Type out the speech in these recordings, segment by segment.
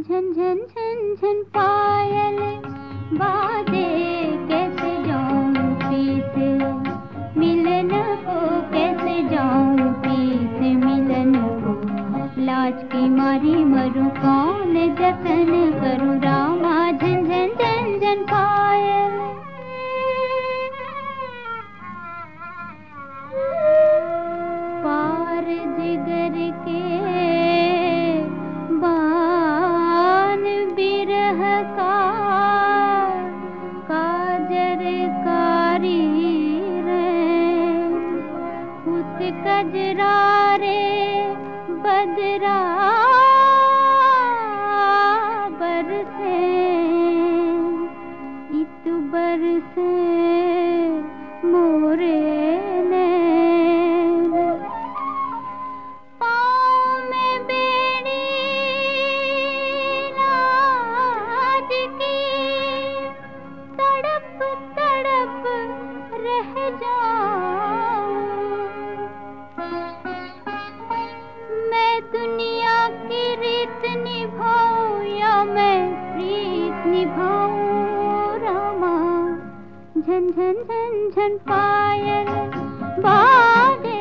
झन झन पायल बाजे कैसे जाऊँ पीस मिलन को कैसे जाऊँ पीस मिलन को लाज की मारी मरू कौन? जतन करूँ रामा? झन झन पायल कजरारे बदरा बरसे इत बरसे मोरे। रामा झन पायल बाजे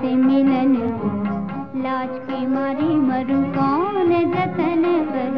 से मिलन को? लाज के मारी मरु कौन जतन करूँ?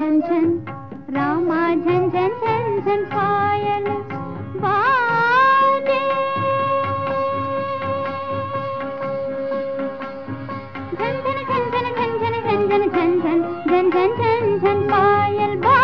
झन झन रामा झन झन झन झन पायल बा झन झन झन झन झन झन पायल बा